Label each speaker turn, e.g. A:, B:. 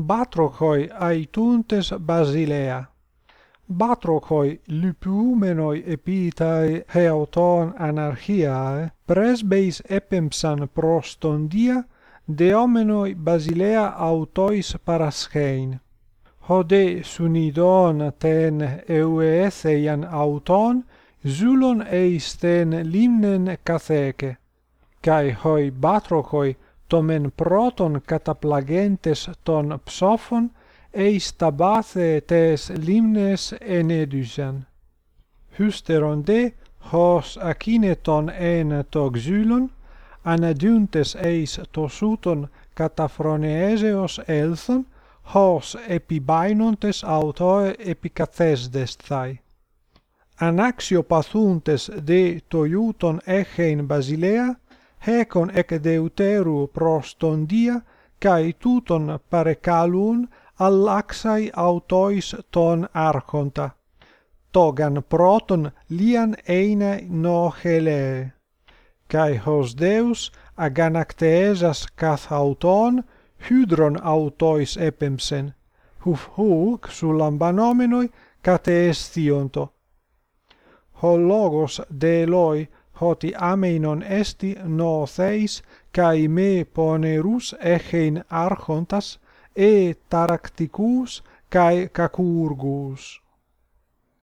A: batrochoi aituntes Basilea. Batrochoi lupumenoi epitai heauton anarchiae presbeis epempsan prostondia deomenoi Basilea autois paraschein. Hode sunidon ten euetheian auton zulon eis ten limnen catheke. Cae hoi batrochoi tomen proton kataplagentes ton ψόφων eis tabathe tes limnes enedusαν. Hysteron de hos akineton en to xylon, αναδιούντες eis το σούτον καταφρονεέζεως έλθον, hos επιβαίνοντες αυτοε επικαθέσδεσθαι. Ανάξιο παθούντες δε το ιούτον έχειν Βασιλέα, hecon ec deuteru prostondia, cae tuton parecalun allaxai autois ton archonta. Togan proton lian eine no heleae. Cae hos Deus aganacteesas cath auton hydron autois epemsen, huf huc sullambanomenoi cateestionto. Ho logos de Eloi hoti ameinon esti no theis kai me ponerus echein archontas e taraktikuus kai cacurgus.